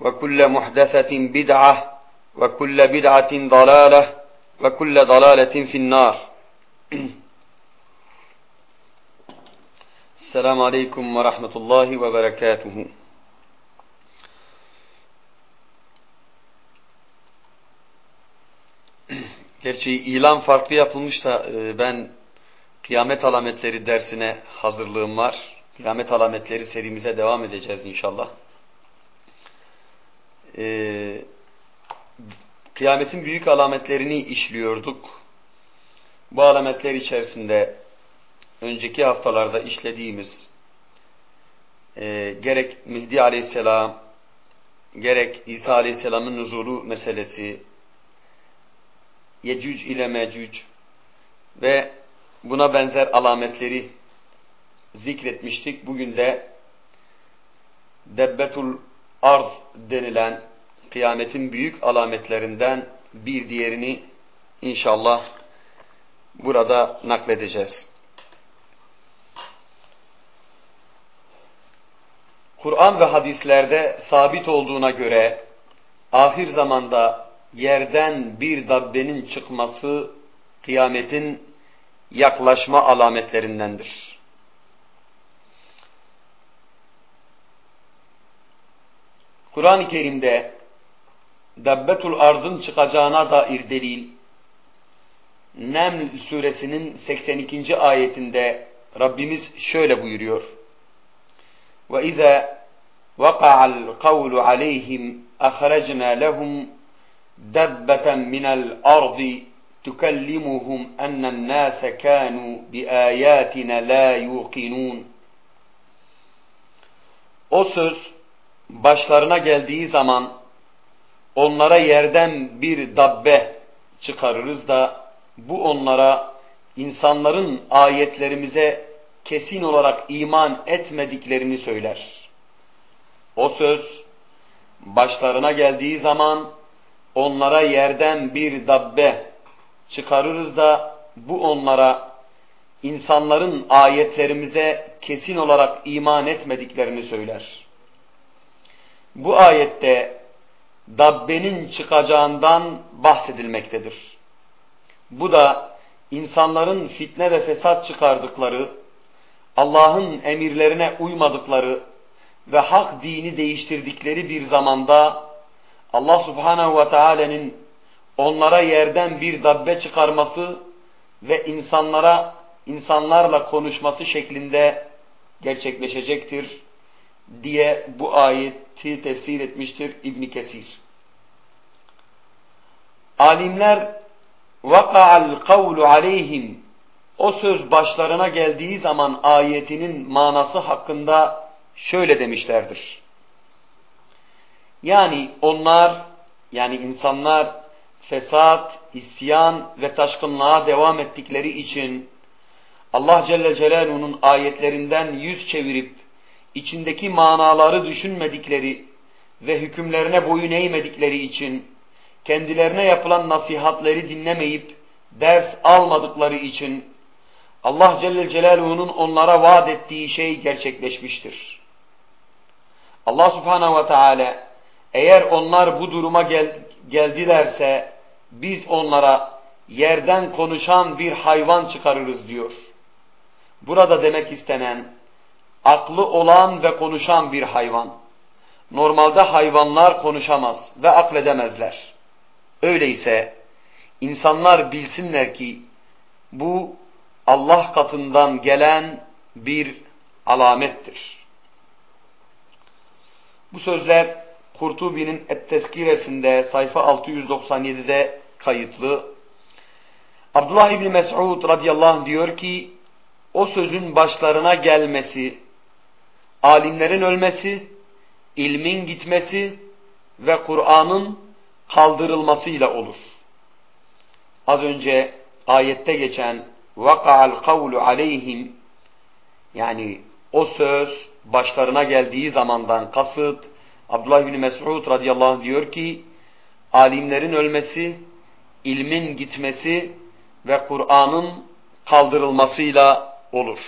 وكل محدثة بدعة وكل بدعة ضلالة وكل ضلالة في النار السلام عليكم ورحمة الله وبركاته Gerçi ilan farklı yapılmış da ben kıyamet alametleri dersine hazırlığım var. Kıyamet alametleri serimize devam edeceğiz inşallah. Ee, kıyametin büyük alametlerini işliyorduk. Bu alametler içerisinde önceki haftalarda işlediğimiz e, gerek Mehdi Aleyhisselam, gerek İsa Aleyhisselam'ın nuzulu meselesi, Yecüc ile Mecüc ve buna benzer alametleri zikretmiştik. Bugün de Debbetul Arz denilen kıyametin büyük alametlerinden bir diğerini inşallah burada nakledeceğiz. Kur'an ve hadislerde sabit olduğuna göre ahir zamanda yerden bir dabbenin çıkması kıyametin yaklaşma alametlerindendir. Kur'an-ı Kerim'de Dabbetul Arz'ın çıkacağına dair delil Neml suresinin 82. ayetinde Rabbimiz şöyle buyuruyor. وَإِذَا وَقَعَ الْقَوْلُ عَلَيْهِمْ أَخْرَجْنَا لَهُمْ دَبَّةً مِنَ الْأَرْضِ تُكَلِّمُهُمْ أَنَّ النَّاسَ كَانُوا بِآيَاتِنَا لَا يُوقِنُونَ O söz başlarına geldiği zaman onlara yerden bir dabbe çıkarırız da bu onlara insanların ayetlerimize kesin olarak iman etmediklerini söyler. O söz başlarına geldiği zaman onlara yerden bir dabbe çıkarırız da bu onlara insanların ayetlerimize kesin olarak iman etmediklerini söyler. Bu ayette dabbenin çıkacağından bahsedilmektedir. Bu da insanların fitne ve fesat çıkardıkları, Allah'ın emirlerine uymadıkları ve hak dini değiştirdikleri bir zamanda Allah subhanehu ve teala'nın onlara yerden bir dabbe çıkarması ve insanlara insanlarla konuşması şeklinde gerçekleşecektir diye bu ayeti tefsir etmiştir İbn Kesir. Alimler vaka'al kavlu aleyhim o söz başlarına geldiği zaman ayetinin manası hakkında şöyle demişlerdir. Yani onlar yani insanlar fesat, isyan ve taşkınlığa devam ettikleri için Allah Celle Celaluhu'nun ayetlerinden yüz çevirip içindeki manaları düşünmedikleri ve hükümlerine boyun eğmedikleri için kendilerine yapılan nasihatleri dinlemeyip ders almadıkları için Allah Celle Celaluhu'nun onlara vaat ettiği şey gerçekleşmiştir. Allah Subhanahu ve Teala eğer onlar bu duruma gel geldilerse biz onlara yerden konuşan bir hayvan çıkarırız diyor. Burada demek istenen aklı olan ve konuşan bir hayvan. Normalde hayvanlar konuşamaz ve akledemezler. Öyleyse insanlar bilsinler ki bu Allah katından gelen bir alamettir. Bu sözler Kurtubi'nin Et-Teskiresinde sayfa 697'de kayıtlı. Abdullah İbni Mes'ud radıyallahu anh diyor ki o sözün başlarına gelmesi, alimlerin ölmesi, ilmin gitmesi ve Kur'an'ın kaldırılmasıyla olur. Az önce ayette geçen vaka'al kavlu aleyhim yani o söz başlarına geldiği zamandan kasıt Abdullah bin Mes'ud radıyallahu anh diyor ki alimlerin ölmesi, ilmin gitmesi ve Kur'an'ın kaldırılmasıyla olur.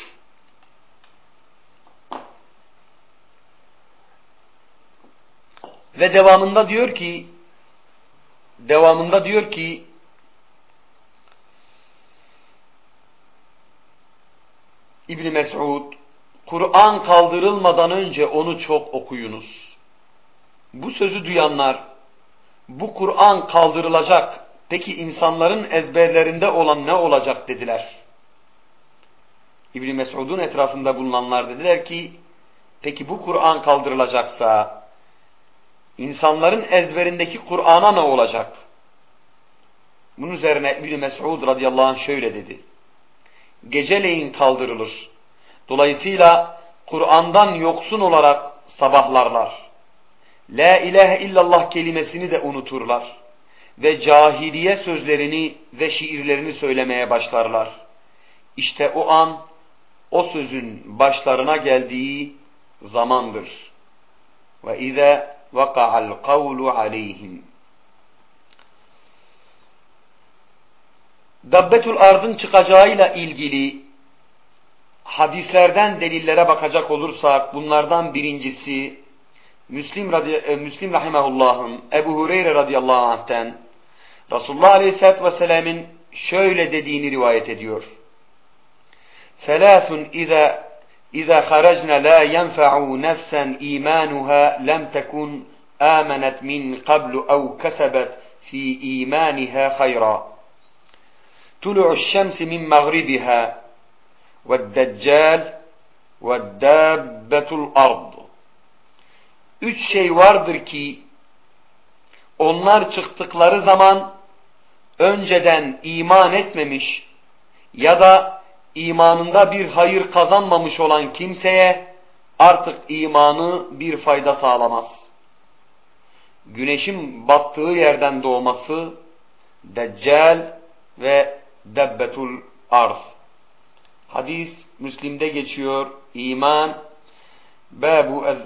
Ve devamında diyor ki devamında diyor ki İbni Mes'ud Kur'an kaldırılmadan önce onu çok okuyunuz. Bu sözü duyanlar bu Kur'an kaldırılacak peki insanların ezberlerinde olan ne olacak dediler. İbni Mes'ud'un etrafında bulunanlar dediler ki peki bu Kur'an kaldırılacaksa insanların ezberindeki Kur'an'a ne olacak? Bunun üzerine İbni Mes'ud radıyallahu anh şöyle dedi. Geceleyin kaldırılır. Dolayısıyla Kur'an'dan yoksun olarak sabahlarlar. La ilahe illallah kelimesini de unuturlar. Ve cahiliye sözlerini ve şiirlerini söylemeye başlarlar. İşte o an o sözün başlarına geldiği zamandır. Ve izâ vaka'al kavlu aleyhim. Dabbetul arzın çıkacağıyla ilgili hadislerden delillere bakacak olursak bunlardan birincisi Müslim, radي, e, Müslim Rahimahullah'ın Ebu Hureyre radıyallahu anh'ten Resulullah aleyhissalatü vesselam'ın şöyle dediğini rivayet ediyor. ثلاث إذا إذا خرجنا لا ينفع نفسا إيمانها لم تكن آمنت من قبل أو كسبت في إيمانها خيرا طلوع الشمس من مغربها والدجال والدابة الأرض Üç şey vardır ki onlar çıktıkları zaman önceden iman etmemiş ya da imanında bir hayır kazanmamış olan kimseye artık imanı bir fayda sağlamaz. Güneşin battığı yerden doğması, Deccal ve Debbetul Arz. Hadis Müslim'de geçiyor. İman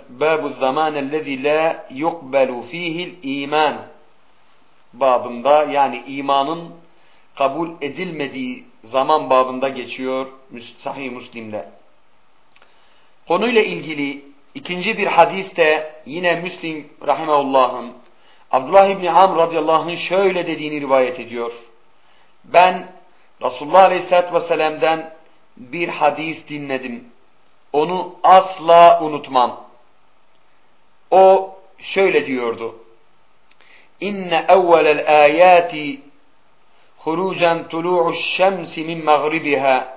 babu zaman ellezî la yukbelu fihil iman babında yani imanın kabul edilmediği zaman babında geçiyor Sahih Müslim'de. Konuyla ilgili ikinci bir hadiste yine Müslim rahimehullah'ın Abdullah İbni Amr radıyallahu anh'ın şöyle dediğini rivayet ediyor. Ben Resulullah aleyhissalatü vesselam'dan bir hadis dinledim. Onu asla unutmam. O şöyle diyordu. İnne evvelel ayati خروجا طلوع الشمس من مغربها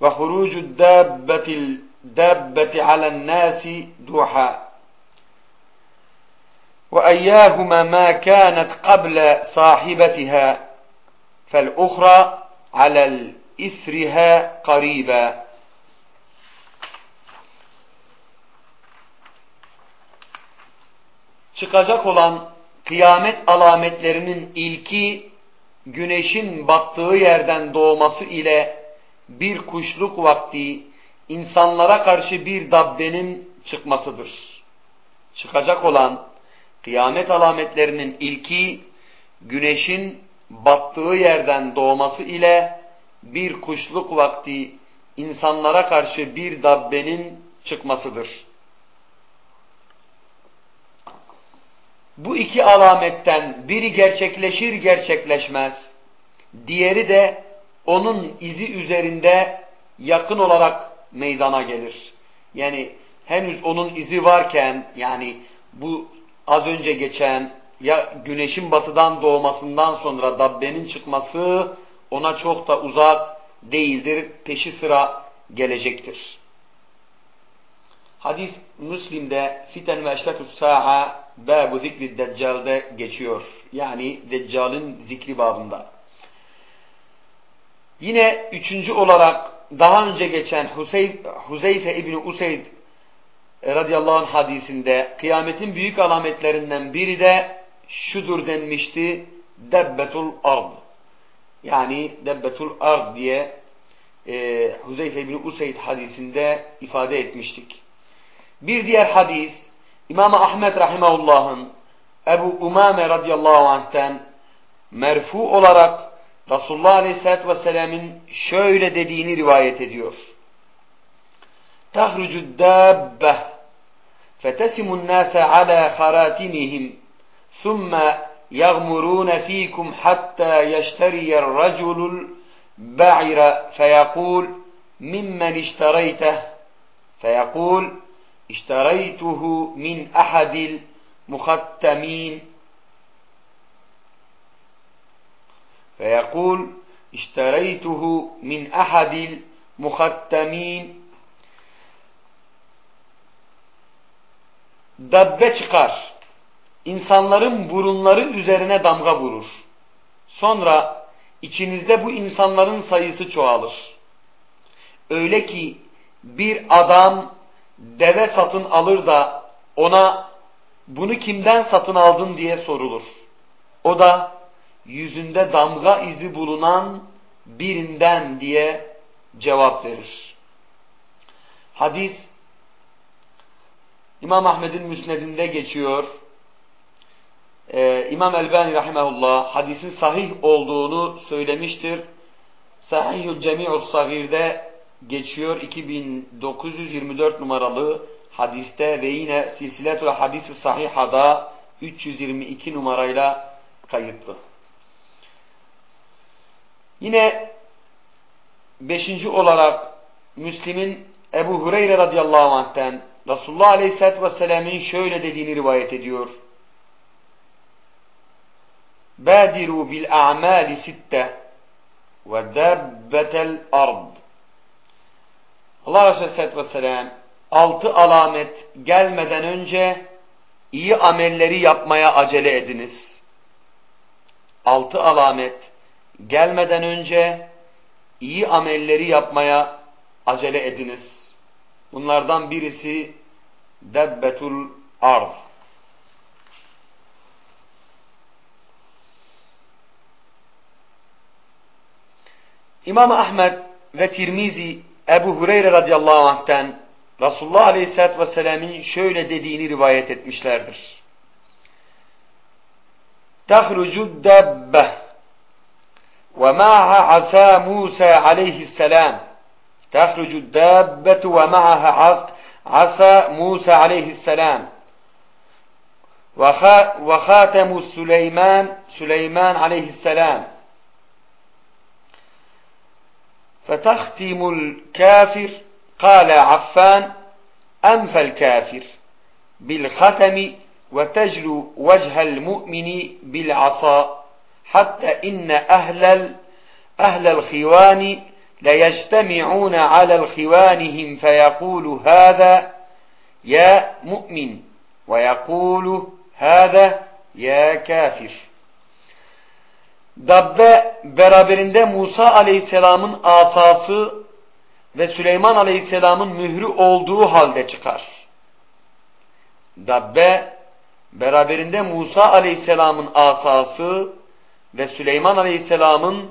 وخروج الدابة الدابة على الناس دوحا. وأياهما ما كانت قبل صاحبتها فالأخرى على الإثرها قريبا. Çıkacak olan kıyamet alametlerinin ilki güneşin battığı yerden doğması ile bir kuşluk vakti insanlara karşı bir dabbenin çıkmasıdır. Çıkacak olan kıyamet alametlerinin ilki güneşin battığı yerden doğması ile bir kuşluk vakti insanlara karşı bir dabbenin çıkmasıdır. Bu iki alametten biri gerçekleşir gerçekleşmez, diğeri de onun izi üzerinde yakın olarak meydana gelir. Yani henüz onun izi varken yani bu az önce geçen ya güneşin batıdan doğmasından sonra dabbenin çıkması ona çok da uzak değildir. Peşi sıra gelecektir. Hadis Müslim'de fiten ve eşletus sa'a babu zikri deccal'de geçiyor. Yani deccalın zikri babında. Yine üçüncü olarak daha önce geçen Huseyf, Huzeyfe İbni Useyd radıyallahu anh hadisinde kıyametin büyük alametlerinden biri de şudur denmişti. Debbetul ard. Yani Debbetul ard diye e, Huzeyfe İbni Useyd hadisinde ifade etmiştik. Bir diğer hadis İmam Ahmed Rahimahullah'ın Ebu Umame radıyallahu anh'ten merfu olarak Resulullah aleyhissalatü vesselam'ın şöyle dediğini rivayet ediyor. Tahrucu dabbe fetesimun nase ala haratimihim thumma يغمرون فيكم حتى يشتري الرجل البعير فيقول ممن اشتريته فيقول اشتريته من أحد المختمين فيقول اشتريته من أحد المختمين Dabbe çıkar. İnsanların burunları üzerine damga vurur. Sonra içinizde bu insanların sayısı çoğalır. Öyle ki bir adam deve satın alır da ona bunu kimden satın aldın diye sorulur. O da yüzünde damga izi bulunan birinden diye cevap verir. Hadis İmam Ahmed'in müsnedinde geçiyor. Ee, İmam Elbani Rahimahullah hadisin sahih olduğunu söylemiştir. Sahihül Cemi'ul Sagir'de geçiyor 2924 numaralı hadiste ve yine Silsiletül Hadis-i Sahiha'da 322 numarayla kayıtlı. Yine beşinci olarak Müslim'in Ebu Hureyre radıyallahu anh'ten Resulullah aleyhissalatü vesselam'ın şöyle dediğini rivayet ediyor. Badiru bil a'mali sitte ve dabbetel ard. Allah Resulü aleyhissalatü vesselam altı alamet gelmeden önce iyi amelleri yapmaya acele ediniz. Altı alamet gelmeden önce iyi amelleri yapmaya acele ediniz. Bunlardan birisi debbetul arz. İmam Ahmed ve Tirmizi Ebu Hureyre radıyallahu anh'ten Resulullah aleyhissalatü vesselam'ın şöyle dediğini rivayet etmişlerdir. Tehrucu debbe ومعها عصا موسى عليه السلام تخرج الدابة ومعها عصا موسى عليه السلام وخاتم سليمان سليمان عليه السلام فتختم الكافر قال عفان أنف الكافر بالختم وتجلو وجه المؤمن بالعصا حتى إن أهل أهل الخوان ليجتمعون على الخوانهم فيقول هذا يا مؤمن ويقول هذا يا kafir. Dabbe beraberinde Musa aleyhisselamın asası ve Süleyman aleyhisselamın mührü olduğu halde çıkar. Dabbe beraberinde Musa aleyhisselamın asası ve Süleyman Aleyhisselam'ın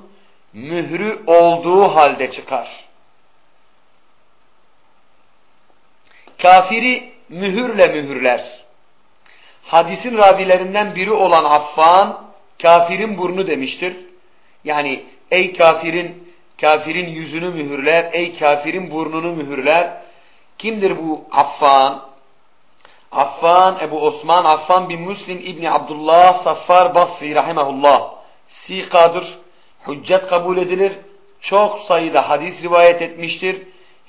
mührü olduğu halde çıkar. Kafiri mühürle mühürler. Hadisin ravilerinden biri olan Affan kafirin burnu demiştir. Yani ey kafirin kafirin yüzünü mühürler, ey kafirin burnunu mühürler. Kimdir bu Affan? Affan, Ebu Osman, Affan bin Müslim İbni Abdullah Saffar Basri rahimahullah. Sikadır, hüccet kabul edilir, çok sayıda hadis rivayet etmiştir.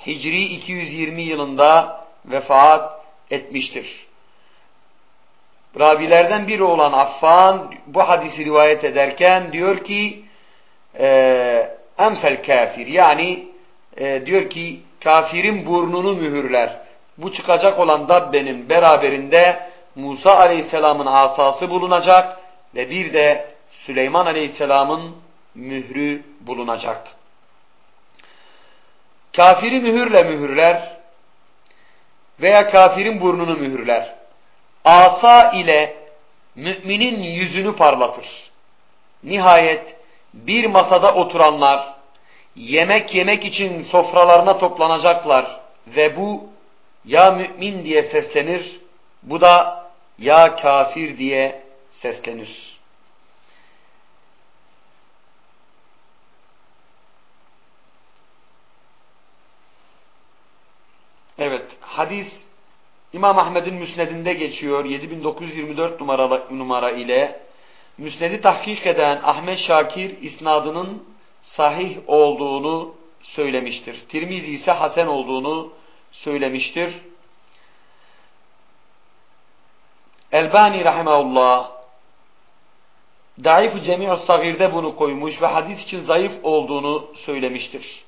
Hicri 220 yılında vefat etmiştir. Rabilerden biri olan Affan bu hadisi rivayet ederken diyor ki e, enfel kafir yani e, diyor ki kafirin burnunu mühürler. Bu çıkacak olan dabbenin beraberinde Musa aleyhisselamın asası bulunacak ve bir de Süleyman aleyhisselamın mührü bulunacak. Kafiri mühürle mühürler veya kafirin burnunu mühürler. Asa ile müminin yüzünü parlatır. Nihayet bir masada oturanlar yemek yemek için sofralarına toplanacaklar ve bu ya mümin diye seslenir, bu da ya kafir diye seslenir. Evet, hadis İmam Ahmed'in müsnedinde geçiyor 7924 numaralı numara ile müsnedi tahkik eden Ahmet Şakir isnadının sahih olduğunu söylemiştir. Tirmizi ise hasen olduğunu söylemiştir. Elbani rahimahullah Daif-ı Cemi'u Sagir'de bunu koymuş ve hadis için zayıf olduğunu söylemiştir.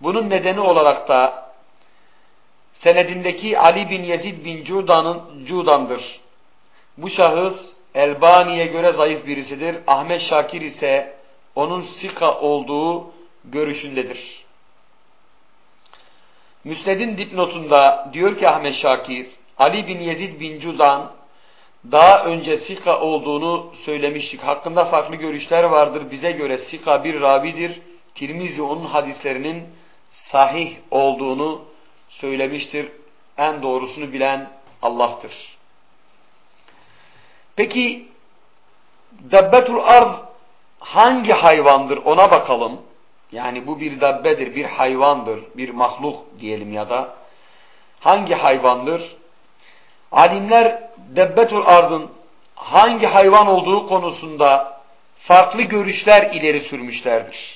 Bunun nedeni olarak da senedindeki Ali bin Yezid bin Cudan'ın Cudan'dır. Bu şahıs Elbani'ye göre zayıf birisidir. Ahmet Şakir ise onun sika olduğu görüşündedir. Müsned'in dipnotunda diyor ki Ahmet Şakir, Ali bin Yezid bin Cudan daha önce sika olduğunu söylemiştik. Hakkında farklı görüşler vardır. Bize göre sika bir rabidir. Tirmizi onun hadislerinin sahih olduğunu söylemiştir. En doğrusunu bilen Allah'tır. Peki Dabbetul Ard hangi hayvandır ona bakalım. Yani bu bir dabbedir, bir hayvandır, bir mahluk diyelim ya da. Hangi hayvandır? Alimler Debbetul Ard'ın hangi hayvan olduğu konusunda farklı görüşler ileri sürmüşlerdir.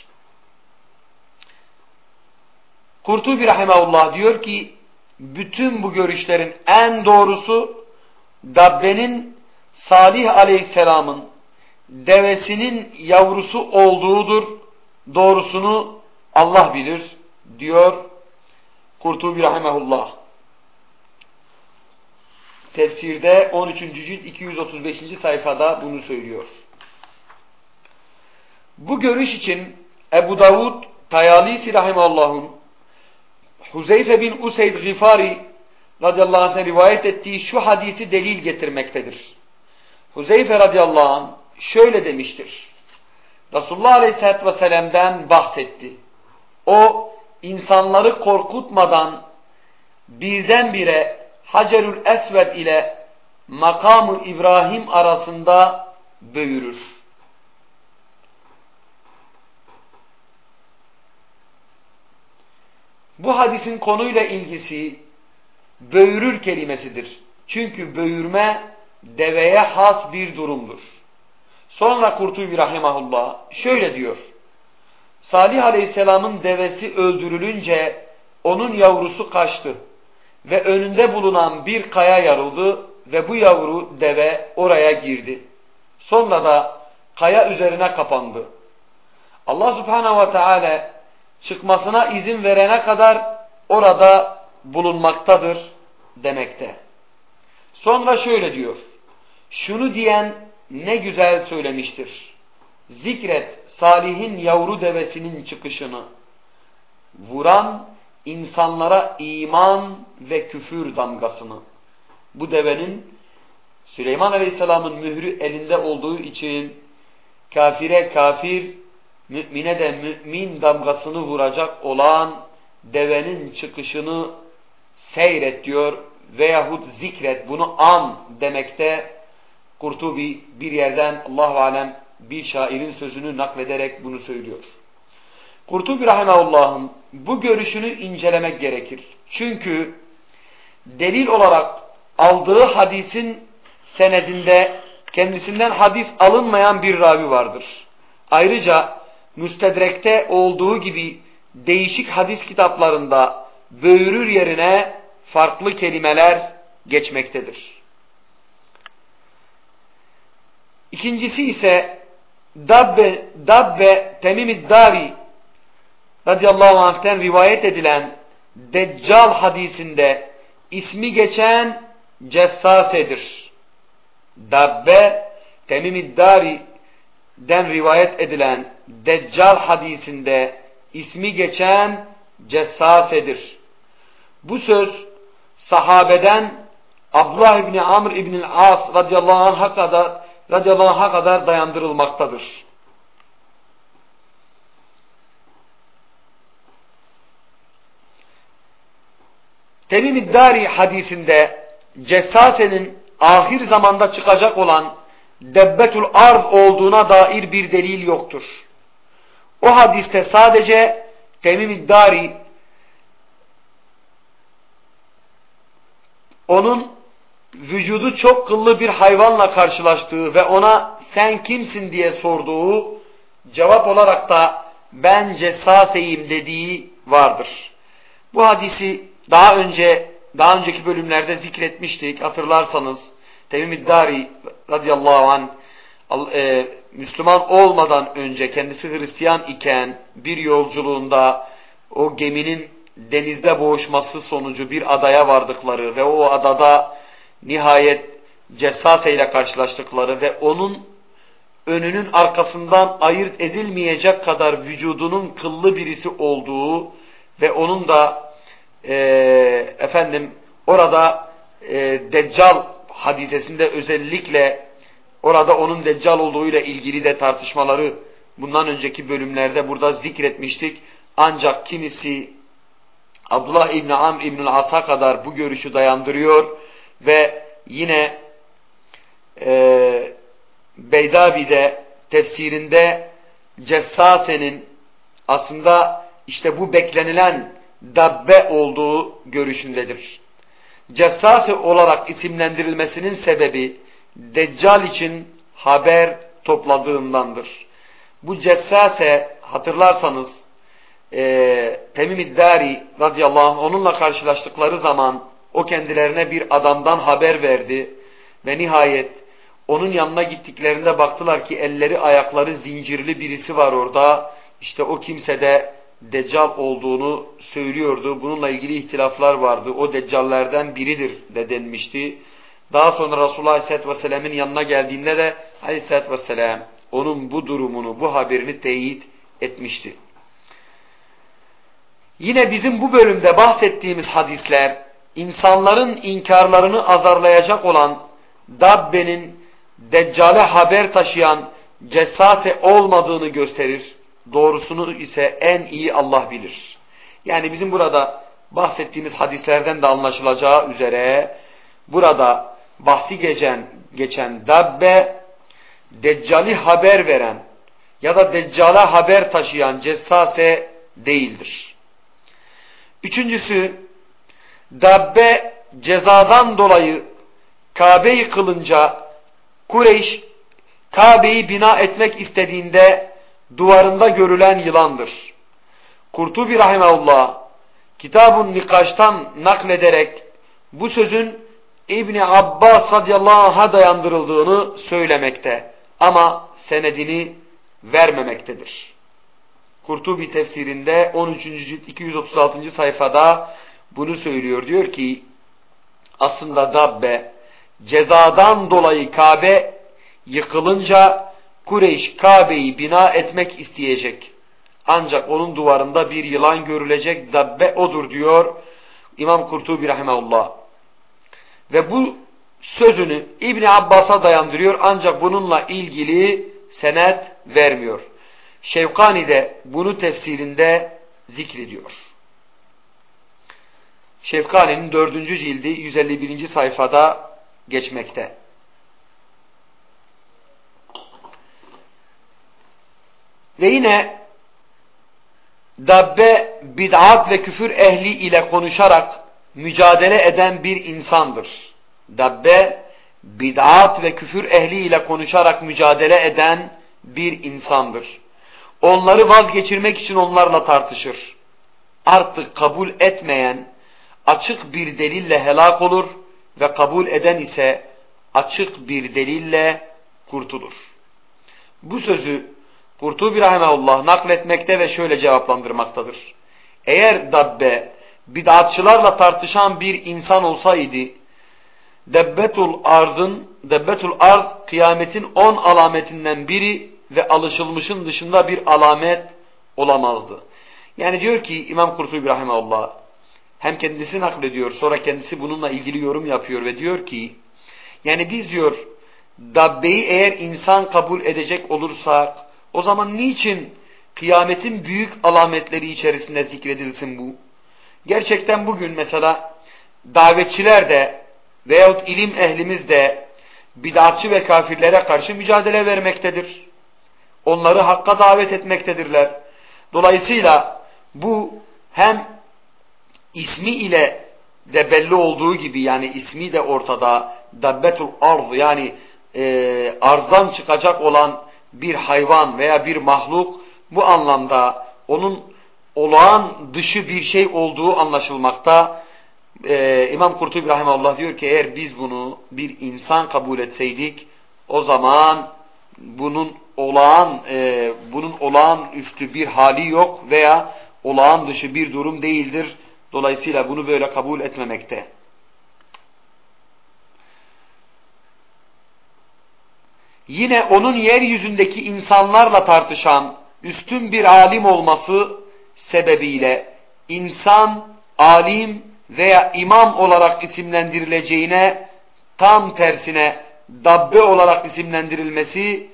Kurtubi Rahimahullah diyor ki bütün bu görüşlerin en doğrusu Dabbe'nin Salih Aleyhisselam'ın devesinin yavrusu olduğudur. Doğrusunu Allah bilir diyor Kurtubi Rahimahullah. Tefsirde 13. cilt 235. sayfada bunu söylüyor. Bu görüş için Ebu Davud Tayalisi Rahimahullah'ın Huzeyfe bin Useyd Gifari radıyallahu anh'ın rivayet ettiği şu hadisi delil getirmektedir. Huzeyfe radıyallahu anh şöyle demiştir. Resulullah aleyhisselatü vesselam'dan bahsetti. O insanları korkutmadan birdenbire Hacerül Esved ile makamı İbrahim arasında böğürür. Bu hadisin konuyla ilgisi böğürür kelimesidir. Çünkü böğürme deveye has bir durumdur. Sonra Kurtubi Rahimahullah şöyle diyor. Salih Aleyhisselam'ın devesi öldürülünce onun yavrusu kaçtı ve önünde bulunan bir kaya yarıldı ve bu yavru deve oraya girdi. Sonra da kaya üzerine kapandı. Allah Subhanahu ve Teala çıkmasına izin verene kadar orada bulunmaktadır demekte. Sonra şöyle diyor. Şunu diyen ne güzel söylemiştir. Zikret Salih'in yavru devesinin çıkışını. Vuran insanlara iman ve küfür damgasını. Bu devenin Süleyman Aleyhisselam'ın mührü elinde olduğu için kafire kafir, mümine de mümin damgasını vuracak olan devenin çıkışını seyret diyor veyahut zikret bunu an demekte Kurtubi bir yerden Allahu alem bir şairin sözünü naklederek bunu söylüyor. Kurtubi Rahimahullah'ın bu görüşünü incelemek gerekir. Çünkü delil olarak aldığı hadisin senedinde kendisinden hadis alınmayan bir ravi vardır. Ayrıca müstedrekte olduğu gibi değişik hadis kitaplarında böğürür yerine farklı kelimeler geçmektedir. İkincisi ise Dabbe, Dabbe Temim-i Dari radıyallahu anh'ten rivayet edilen Deccal hadisinde ismi geçen Cessase'dir. Dabbe Temim-i Dari'den rivayet edilen Deccal hadisinde ismi geçen Cessase'dir. Bu söz sahabeden Abdullah İbni Amr İbni As radıyallahu anh'a kadar, radıyallahu anh'a kadar dayandırılmaktadır. Temim İddari hadisinde Cessase'nin ahir zamanda çıkacak olan Debbetul Arz olduğuna dair bir delil yoktur. O hadiste sadece Temim İddari onun vücudu çok kıllı bir hayvanla karşılaştığı ve ona sen kimsin diye sorduğu cevap olarak da ben cessaseyim dediği vardır. Bu hadisi daha önce daha önceki bölümlerde zikretmiştik. Hatırlarsanız Temim Dari radıyallahu anh e, Müslüman olmadan önce kendisi Hristiyan iken bir yolculuğunda o geminin denizde boğuşması sonucu bir adaya vardıkları ve o adada nihayet Cessase ile karşılaştıkları ve onun önünün arkasından ayırt edilmeyecek kadar vücudunun kıllı birisi olduğu ve onun da e, efendim orada e, Deccal hadisesinde özellikle orada onun Deccal olduğuyla ilgili de tartışmaları bundan önceki bölümlerde burada zikretmiştik. Ancak kimisi Abdullah İbni Amr İbnül As'a kadar bu görüşü dayandırıyor ve yine e, Beydavi'de tefsirinde Cessase'nin aslında işte bu beklenilen dabbe olduğu görüşündedir. Cessase olarak isimlendirilmesinin sebebi Deccal için haber topladığındandır. Bu Cessase hatırlarsanız e, Temim Dari radıyallahu anh onunla karşılaştıkları zaman o kendilerine bir adamdan haber verdi ve nihayet onun yanına gittiklerinde baktılar ki elleri ayakları zincirli birisi var orada. İşte o kimse de Deccal olduğunu söylüyordu. Bununla ilgili ihtilaflar vardı. O Deccallerden biridir de denmişti. Daha sonra Resulullah Aleyhisselatü Vesselam'ın yanına geldiğinde de Aleyhisselatü Vesselam onun bu durumunu, bu haberini teyit etmişti. Yine bizim bu bölümde bahsettiğimiz hadisler insanların inkarlarını azarlayacak olan Dabbe'nin Deccale haber taşıyan cessase olmadığını gösterir. Doğrusunu ise en iyi Allah bilir. Yani bizim burada bahsettiğimiz hadislerden de anlaşılacağı üzere burada bahsi geçen, geçen Dabbe Deccali haber veren ya da Deccala haber taşıyan cessase değildir. Üçüncüsü, Dabbe cezadan dolayı Kabe yıkılınca Kureyş Kabe'yi bina etmek istediğinde duvarında görülen yılandır. Kurtubi Rahimahullah Kitabun Nikaş'tan naklederek bu sözün İbni Abbas radıyallahu anh'a dayandırıldığını söylemekte ama senedini vermemektedir. Kurtubi tefsirinde 13. cilt 236. sayfada bunu söylüyor. Diyor ki aslında Dabbe cezadan dolayı Kabe yıkılınca Kureyş Kabe'yi bina etmek isteyecek. Ancak onun duvarında bir yılan görülecek Dabbe odur diyor İmam Kurtubi Rahimahullah. Ve bu sözünü İbni Abbas'a dayandırıyor ancak bununla ilgili senet vermiyor. Şevkani de bunu tefsirinde zikrediyor. Şevkani'nin dördüncü cildi 151. sayfada geçmekte. Ve yine dabbe bid'at ve küfür ehli ile konuşarak mücadele eden bir insandır. Dabbe bid'at ve küfür ehli ile konuşarak mücadele eden bir insandır. Onları vazgeçirmek için onlarla tartışır. Artık kabul etmeyen açık bir delille helak olur ve kabul eden ise açık bir delille kurtulur. Bu sözü Kurtubi Rahimahullah nakletmekte ve şöyle cevaplandırmaktadır. Eğer dabbe bid'atçılarla tartışan bir insan olsaydı Debbetul arzın, Debbetul arz kıyametin on alametinden biri ve alışılmışın dışında bir alamet olamazdı. Yani diyor ki İmam Kurtubi Rahimahullah hem kendisi naklediyor sonra kendisi bununla ilgili yorum yapıyor ve diyor ki yani biz diyor Dabbe'yi eğer insan kabul edecek olursak o zaman niçin kıyametin büyük alametleri içerisinde zikredilsin bu? Gerçekten bugün mesela davetçiler de veyahut ilim ehlimiz de bid'atçı ve kafirlere karşı mücadele vermektedir. Onları hakka davet etmektedirler. Dolayısıyla bu hem ismi ile de belli olduğu gibi yani ismi de ortada dabbetul arz yani e, arzdan çıkacak olan bir hayvan veya bir mahluk bu anlamda onun olağan dışı bir şey olduğu anlaşılmakta. Ee, İmam Kurtubi Rahimahullah diyor ki eğer biz bunu bir insan kabul etseydik o zaman bunun olağan e, bunun olağan üstü bir hali yok veya olağan dışı bir durum değildir. Dolayısıyla bunu böyle kabul etmemekte. Yine onun yeryüzündeki insanlarla tartışan üstün bir alim olması sebebiyle insan, alim veya imam olarak isimlendirileceğine tam tersine dabbe olarak isimlendirilmesi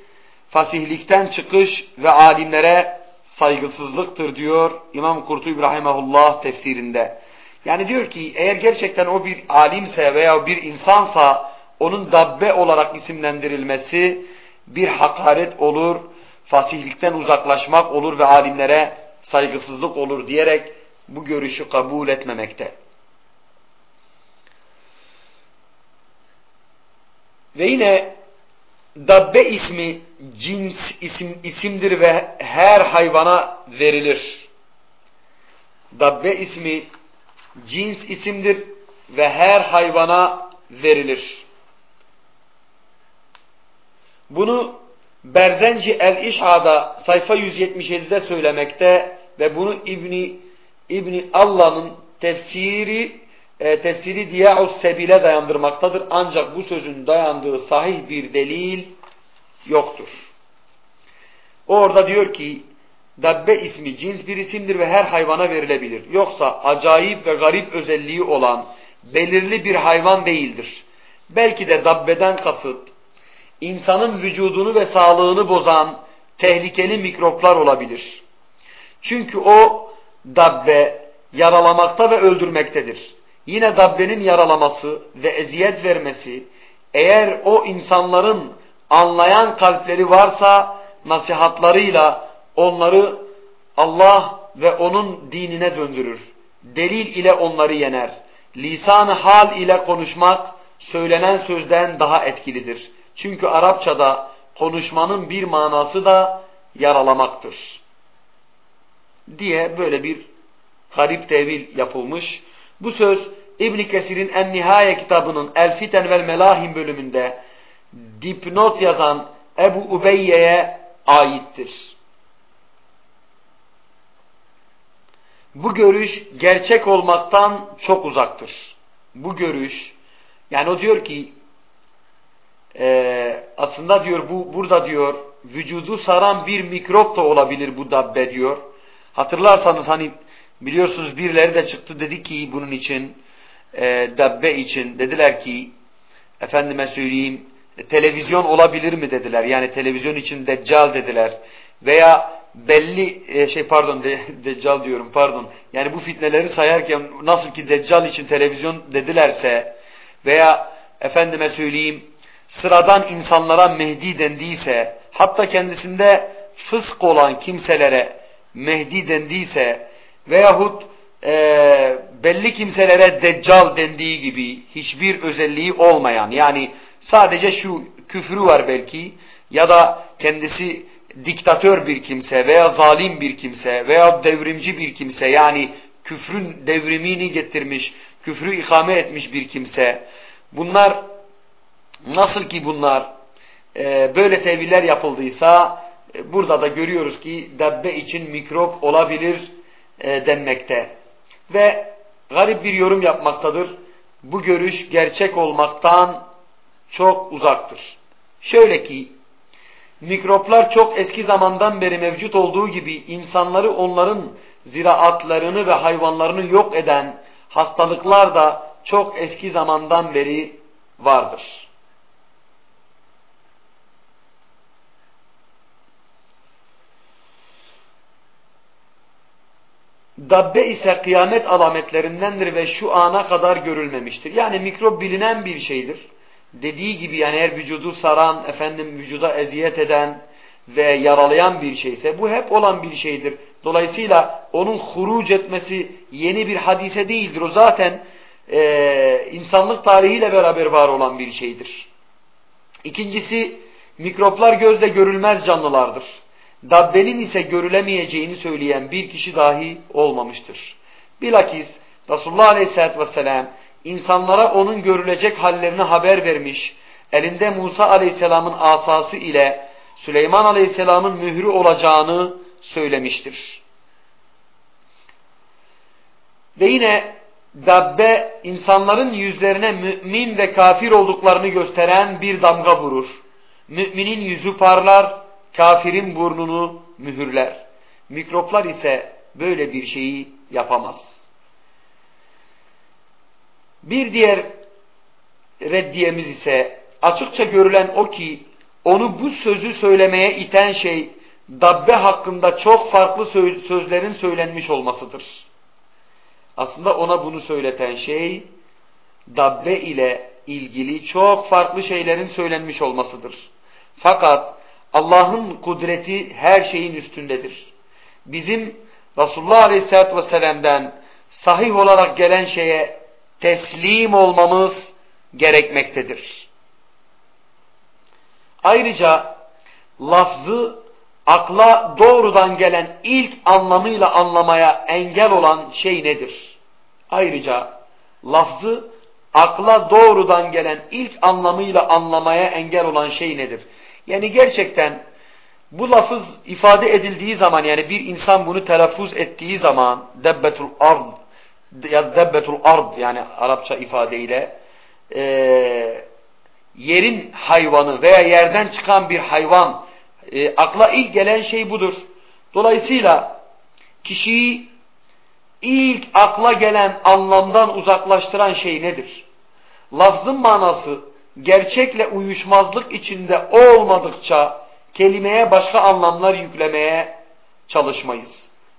fasihlikten çıkış ve alimlere saygısızlıktır diyor İmam Kurtu İbrahimahullah tefsirinde. Yani diyor ki eğer gerçekten o bir alimse veya bir insansa onun dabbe olarak isimlendirilmesi bir hakaret olur, fasihlikten uzaklaşmak olur ve alimlere saygısızlık olur diyerek bu görüşü kabul etmemekte. Ve yine dabbe ismi cins isim, isimdir ve her hayvana verilir. Dabbe ismi cins isimdir ve her hayvana verilir. Bunu Berzenci el-İşha'da sayfa 177'de söylemekte ve bunu İbni İbni Allah'ın tefsiri e, tefsiri Diya'us Sebil'e dayandırmaktadır. Ancak bu sözün dayandığı sahih bir delil yoktur. Orada diyor ki Dabbe ismi cins bir isimdir ve her hayvana verilebilir. Yoksa acayip ve garip özelliği olan belirli bir hayvan değildir. Belki de dabbeden kasıt insanın vücudunu ve sağlığını bozan tehlikeli mikroplar olabilir. Çünkü o dabbe yaralamakta ve öldürmektedir. Yine dabbenin yaralaması ve eziyet vermesi eğer o insanların anlayan kalpleri varsa nasihatlarıyla onları Allah ve onun dinine döndürür. Delil ile onları yener. Lisan-ı hal ile konuşmak söylenen sözden daha etkilidir. Çünkü Arapçada konuşmanın bir manası da yaralamaktır. Diye böyle bir garip tevil yapılmış. Bu söz İbn Kesir'in En Nihaye kitabının El Fiten vel Melahim bölümünde dipnot yazan Ebu Ubeyye'ye aittir. Bu görüş gerçek olmaktan çok uzaktır. Bu görüş yani o diyor ki e, aslında diyor bu burada diyor vücudu saran bir mikrop da olabilir bu dabbe diyor. Hatırlarsanız hani biliyorsunuz birileri de çıktı dedi ki bunun için e, dabbe için dediler ki efendime söyleyeyim televizyon olabilir mi dediler. Yani televizyon için deccal dediler. Veya belli e, şey pardon de, deccal diyorum pardon. Yani bu fitneleri sayarken nasıl ki deccal için televizyon dedilerse veya efendime söyleyeyim sıradan insanlara Mehdi dendiyse, hatta kendisinde fısk olan kimselere Mehdi dendiyse veyahut e, belli kimselere Deccal dendiği gibi hiçbir özelliği olmayan yani sadece şu küfrü var belki ya da kendisi diktatör bir kimse veya zalim bir kimse veya devrimci bir kimse yani küfrün devrimini getirmiş, küfrü ikame etmiş bir kimse. Bunlar nasıl ki bunlar e, böyle teviller yapıldıysa e, burada da görüyoruz ki dabbe için mikrop olabilir e, denmekte. Ve garip bir yorum yapmaktadır. Bu görüş gerçek olmaktan çok uzaktır. Şöyle ki mikroplar çok eski zamandan beri mevcut olduğu gibi insanları onların ziraatlarını ve hayvanlarını yok eden hastalıklar da çok eski zamandan beri vardır. Dabbe ise kıyamet alametlerindendir ve şu ana kadar görülmemiştir. Yani mikrop bilinen bir şeydir. Dediği gibi yani eğer vücudu saran, efendim vücuda eziyet eden ve yaralayan bir şeyse bu hep olan bir şeydir. Dolayısıyla onun huruc etmesi yeni bir hadise değildir. O zaten e, insanlık tarihiyle beraber var olan bir şeydir. İkincisi mikroplar gözle görülmez canlılardır. Dabbenin ise görülemeyeceğini söyleyen bir kişi dahi olmamıştır. Bilakis Resulullah Aleyhisselatü Vesselam insanlara onun görülecek hallerini haber vermiş, elinde Musa Aleyhisselam'ın asası ile Süleyman Aleyhisselam'ın mührü olacağını söylemiştir. Ve yine dabbe insanların yüzlerine mümin ve kafir olduklarını gösteren bir damga vurur. Müminin yüzü parlar, kafirin burnunu mühürler. Mikroplar ise böyle bir şeyi yapamaz. Bir diğer reddiyemiz ise açıkça görülen o ki onu bu sözü söylemeye iten şey dabbe hakkında çok farklı sözlerin söylenmiş olmasıdır. Aslında ona bunu söyleten şey dabbe ile ilgili çok farklı şeylerin söylenmiş olmasıdır. Fakat Allah'ın kudreti her şeyin üstündedir. Bizim Resulullah Aleyhisselatü Vesselam'dan sahih olarak gelen şeye teslim olmamız gerekmektedir. Ayrıca lafzı akla doğrudan gelen ilk anlamıyla anlamaya engel olan şey nedir? Ayrıca lafzı akla doğrudan gelen ilk anlamıyla anlamaya engel olan şey nedir? Yani gerçekten bu lafız ifade edildiği zaman yani bir insan bunu telaffuz ettiği zaman debbetul ard ya debbetul ard yani Arapça ifadeyle e, yerin hayvanı veya yerden çıkan bir hayvan e, akla ilk gelen şey budur. Dolayısıyla kişiyi ilk akla gelen anlamdan uzaklaştıran şey nedir? Lafzın manası gerçekle uyuşmazlık içinde olmadıkça kelimeye başka anlamlar yüklemeye çalışmayız.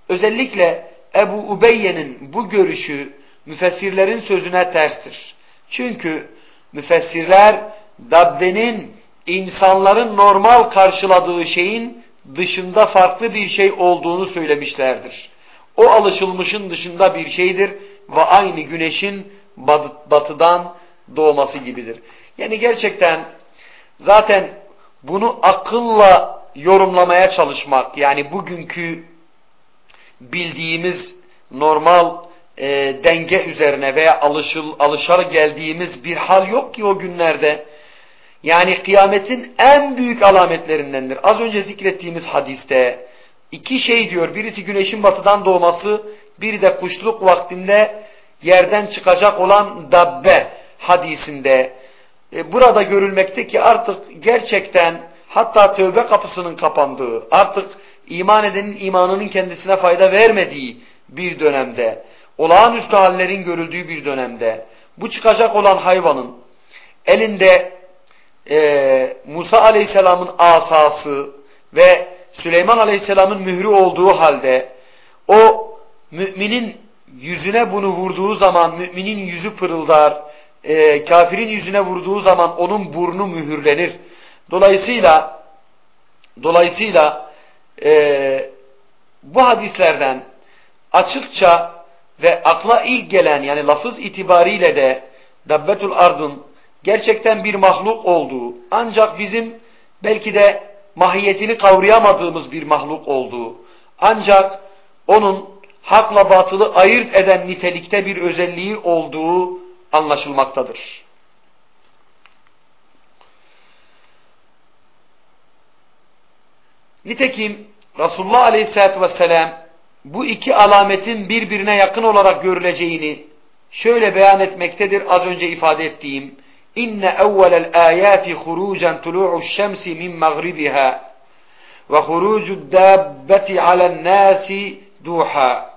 Özellikle Ebu Ubeyye'nin bu görüşü müfessirlerin sözüne terstir. Çünkü müfessirler Dabbe'nin insanların normal karşıladığı şeyin dışında farklı bir şey olduğunu söylemişlerdir. O alışılmışın dışında bir şeydir ve aynı güneşin batıdan doğması gibidir. Yani gerçekten zaten bunu akılla yorumlamaya çalışmak yani bugünkü bildiğimiz normal e, denge üzerine veya alışıl, alışar geldiğimiz bir hal yok ki o günlerde. Yani kıyametin en büyük alametlerindendir. Az önce zikrettiğimiz hadiste iki şey diyor. Birisi güneşin batıdan doğması, biri de kuşluk vaktinde yerden çıkacak olan dabbe hadisinde. E, burada görülmekte ki artık gerçekten hatta tövbe kapısının kapandığı, artık iman edenin imanının kendisine fayda vermediği bir dönemde, olağanüstü hallerin görüldüğü bir dönemde, bu çıkacak olan hayvanın elinde e, Musa Aleyhisselam'ın asası ve Süleyman Aleyhisselam'ın mührü olduğu halde o müminin yüzüne bunu vurduğu zaman müminin yüzü pırıldar, e, kafirin yüzüne vurduğu zaman onun burnu mühürlenir. Dolayısıyla dolayısıyla e, bu hadislerden açıkça ve akla ilk gelen yani lafız itibariyle de Dabbetul Ard'ın gerçekten bir mahluk olduğu ancak bizim belki de mahiyetini kavrayamadığımız bir mahluk olduğu ancak onun hakla batılı ayırt eden nitelikte bir özelliği olduğu anlaşılmaktadır. Nitekim Resulullah Aleyhisselatü Vesselam bu iki alametin birbirine yakın olarak görüleceğini şöyle beyan etmektedir az önce ifade ettiğim. İnne evvelel ayati hurucen tulu'u şemsi min mağribiha ve hurucu dabbeti alen nasi duha.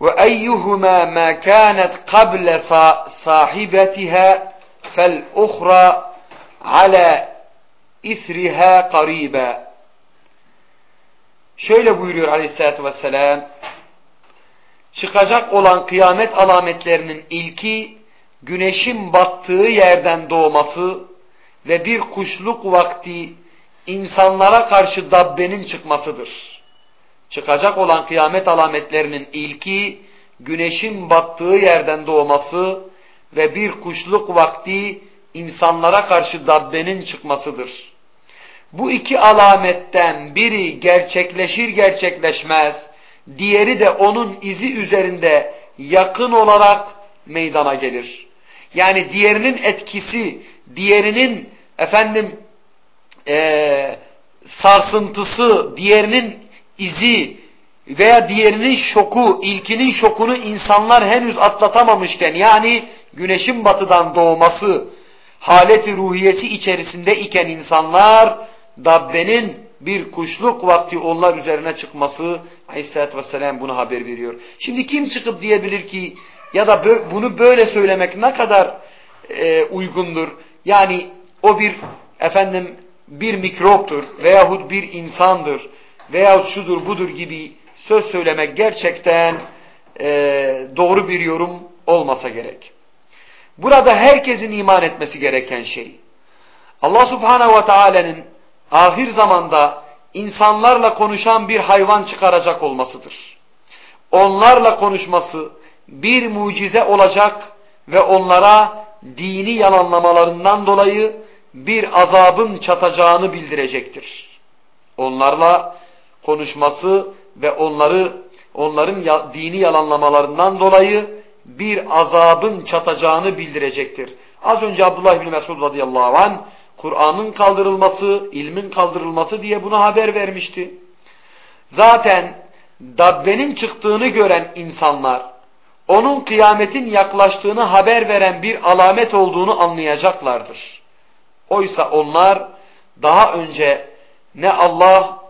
Ve eyyuhuma ma kanat kable sahibetiha fel uhra ala isriha qariba. Şöyle buyuruyor aleyhissalatü vesselam. Çıkacak olan kıyamet alametlerinin ilki güneşin battığı yerden doğması ve bir kuşluk vakti insanlara karşı dabbenin çıkmasıdır. Çıkacak olan kıyamet alametlerinin ilki güneşin battığı yerden doğması ve bir kuşluk vakti insanlara karşı dabbenin çıkmasıdır. Bu iki alametten biri gerçekleşir gerçekleşmez, diğeri de onun izi üzerinde yakın olarak meydana gelir. Yani diğerinin etkisi, diğerinin efendim e, sarsıntısı, diğerinin izi veya diğerinin şoku, ilkinin şokunu insanlar henüz atlatamamışken yani güneşin batıdan doğması haleti ruhiyesi içerisinde iken insanlar Dabbenin bir kuşluk vakti onlar üzerine çıkması Aleyhisselatü Vesselam bunu haber veriyor. Şimdi kim çıkıp diyebilir ki ya da bunu böyle söylemek ne kadar e, uygundur? Yani o bir efendim bir mikroptur veyahut bir insandır veyahut şudur budur gibi söz söylemek gerçekten e, doğru bir yorum olmasa gerek. Burada herkesin iman etmesi gereken şey Allah Subhanahu ve Taala'nın ahir zamanda insanlarla konuşan bir hayvan çıkaracak olmasıdır. Onlarla konuşması bir mucize olacak ve onlara dini yalanlamalarından dolayı bir azabın çatacağını bildirecektir. Onlarla konuşması ve onları onların dini yalanlamalarından dolayı bir azabın çatacağını bildirecektir. Az önce Abdullah bin Mesud radıyallahu anh Kur'an'ın kaldırılması, ilmin kaldırılması diye buna haber vermişti. Zaten Dabbe'nin çıktığını gören insanlar, onun kıyametin yaklaştığını haber veren bir alamet olduğunu anlayacaklardır. Oysa onlar daha önce ne Allah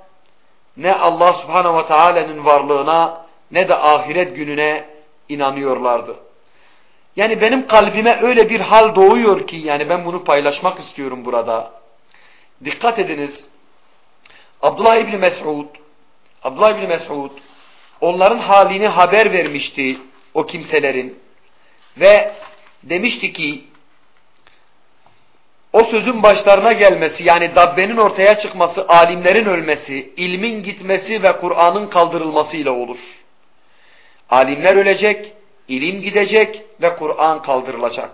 ne Allah subhanehu ve teala'nın varlığına ne de ahiret gününe inanıyorlardı. Yani benim kalbime öyle bir hal doğuyor ki yani ben bunu paylaşmak istiyorum burada. Dikkat ediniz. Abdullah İbni Mes'ud Abdullah İbni Mes'ud onların halini haber vermişti o kimselerin ve demişti ki o sözün başlarına gelmesi yani dabbenin ortaya çıkması, alimlerin ölmesi, ilmin gitmesi ve Kur'an'ın kaldırılmasıyla olur. Alimler ölecek, ilim gidecek ve Kur'an kaldırılacak.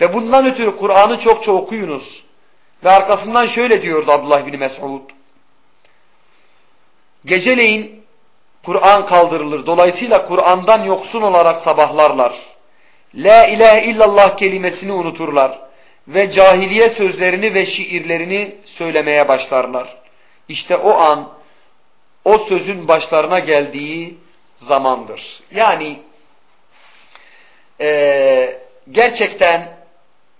Ve bundan ötürü Kur'an'ı çokça okuyunuz. Ve arkasından şöyle diyordu Abdullah bin Mes'ud. Geceleyin Kur'an kaldırılır. Dolayısıyla Kur'an'dan yoksun olarak sabahlarlar. La ilahe illallah kelimesini unuturlar. Ve cahiliye sözlerini ve şiirlerini söylemeye başlarlar. İşte o an o sözün başlarına geldiği zamandır. Yani e, gerçekten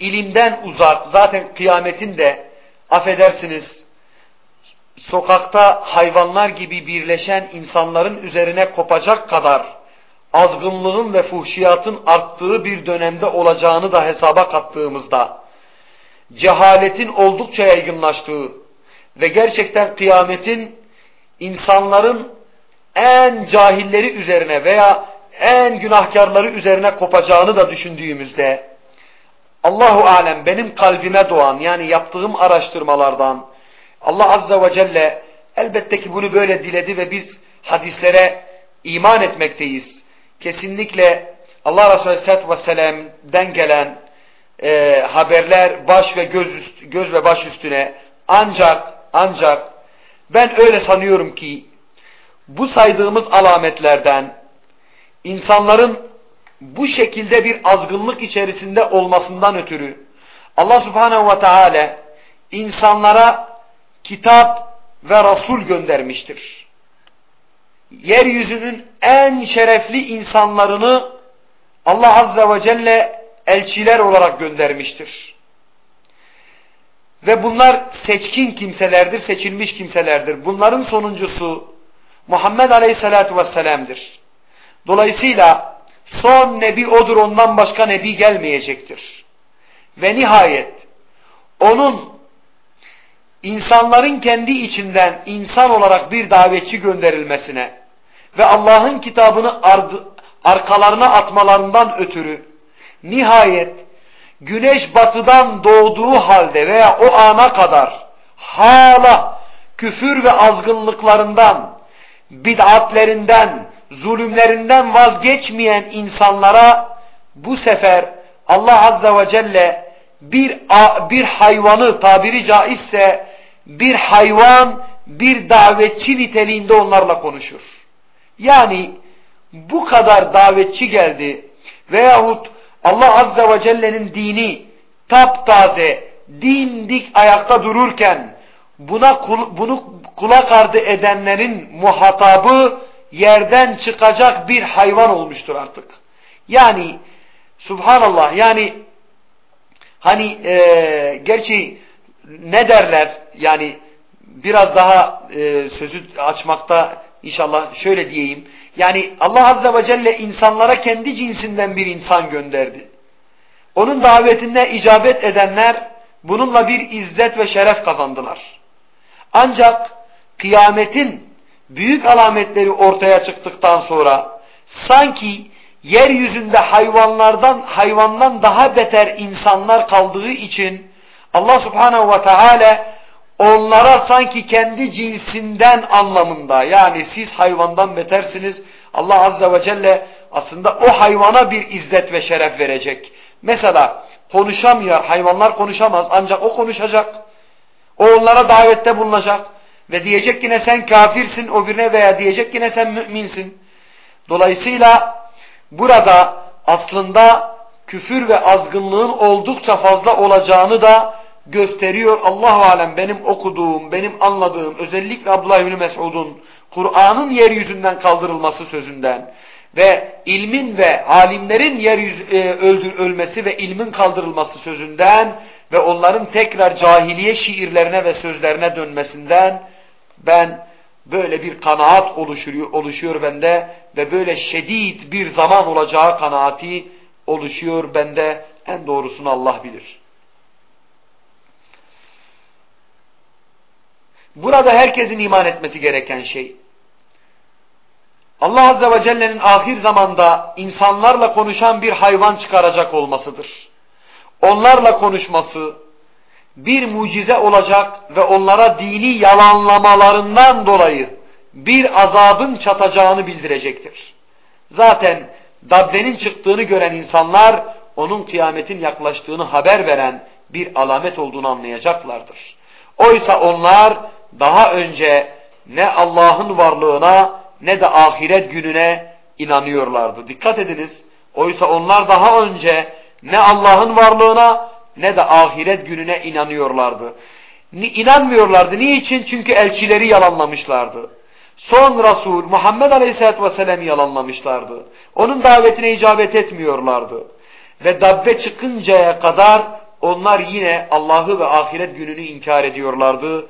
ilimden uzak, zaten kıyametin de affedersiniz sokakta hayvanlar gibi birleşen insanların üzerine kopacak kadar azgınlığın ve fuhşiyatın arttığı bir dönemde olacağını da hesaba kattığımızda cehaletin oldukça yaygınlaştığı ve gerçekten kıyametin insanların en cahilleri üzerine veya en günahkarları üzerine kopacağını da düşündüğümüzde Allahu alem benim kalbime doğan yani yaptığım araştırmalardan Allah Azze ve Celle elbette ki bunu böyle diledi ve biz hadislere iman etmekteyiz. Kesinlikle Allah Resulü Aleyhisselatü Vesselam'den gelen e, haberler baş ve göz, üst, göz ve baş üstüne ancak ancak ben öyle sanıyorum ki bu saydığımız alametlerden insanların bu şekilde bir azgınlık içerisinde olmasından ötürü Allah Subhanahu ve Teala insanlara kitap ve Resul göndermiştir. Yeryüzünün en şerefli insanlarını Allah Azze ve Celle elçiler olarak göndermiştir. Ve bunlar seçkin kimselerdir, seçilmiş kimselerdir. Bunların sonuncusu Muhammed Aleyhisselatü Vesselam'dır. Dolayısıyla son nebi odur ondan başka nebi gelmeyecektir. Ve nihayet onun insanların kendi içinden insan olarak bir davetçi gönderilmesine ve Allah'ın kitabını arkalarına atmalarından ötürü nihayet güneş batıdan doğduğu halde veya o ana kadar hala küfür ve azgınlıklarından, bid'atlerinden, zulümlerinden vazgeçmeyen insanlara bu sefer Allah Azze ve Celle bir, bir hayvanı tabiri caizse bir hayvan bir davetçi niteliğinde onlarla konuşur. Yani bu kadar davetçi geldi veyahut Allah Azze ve Celle'nin dini taptaze, dimdik ayakta dururken buna bunu kulak ardı edenlerin muhatabı yerden çıkacak bir hayvan olmuştur artık. Yani subhanallah yani hani e, gerçi ne derler yani biraz daha e, sözü açmakta inşallah şöyle diyeyim. Yani Allah Azze ve Celle insanlara kendi cinsinden bir insan gönderdi. Onun davetine icabet edenler bununla bir izzet ve şeref kazandılar. Ancak kıyametin büyük alametleri ortaya çıktıktan sonra sanki yeryüzünde hayvanlardan hayvandan daha beter insanlar kaldığı için Allah Subhanahu ve Teala onlara sanki kendi cinsinden anlamında yani siz hayvandan betersiniz Allah Azze ve Celle aslında o hayvana bir izzet ve şeref verecek. Mesela konuşamıyor hayvanlar konuşamaz ancak o konuşacak. O onlara davette bulunacak ve diyecek yine sen kafirsin o birine veya diyecek yine sen müminsin. Dolayısıyla burada aslında küfür ve azgınlığın oldukça fazla olacağını da gösteriyor. Allahu alem benim okuduğum, benim anladığım özellikle Abdullah bin Mesud'un Kur'an'ın yeryüzünden kaldırılması sözünden ve ilmin ve alimlerin yeryüzü e, öldür, ölmesi ve ilmin kaldırılması sözünden ve onların tekrar cahiliye şiirlerine ve sözlerine dönmesinden ben böyle bir kanaat oluşuyor, oluşuyor bende ve böyle şiddet bir zaman olacağı kanaati oluşuyor bende. En doğrusunu Allah bilir. Burada herkesin iman etmesi gereken şey. Allah Azze ve Celle'nin ahir zamanda insanlarla konuşan bir hayvan çıkaracak olmasıdır. Onlarla konuşması bir mucize olacak ve onlara dini yalanlamalarından dolayı bir azabın çatacağını bildirecektir. Zaten Dabbe'nin çıktığını gören insanlar onun kıyametin yaklaştığını haber veren bir alamet olduğunu anlayacaklardır. Oysa onlar daha önce ne Allah'ın varlığına ne de ahiret gününe inanıyorlardı. Dikkat ediniz. Oysa onlar daha önce ne Allah'ın varlığına ne de ahiret gününe inanıyorlardı. İnanmıyorlardı. Niçin? Çünkü elçileri yalanlamışlardı. Son Resul Muhammed Aleyhisselatü Vesselam'ı yalanlamışlardı. Onun davetine icabet etmiyorlardı. Ve dabbe çıkıncaya kadar onlar yine Allah'ı ve ahiret gününü inkar ediyorlardı.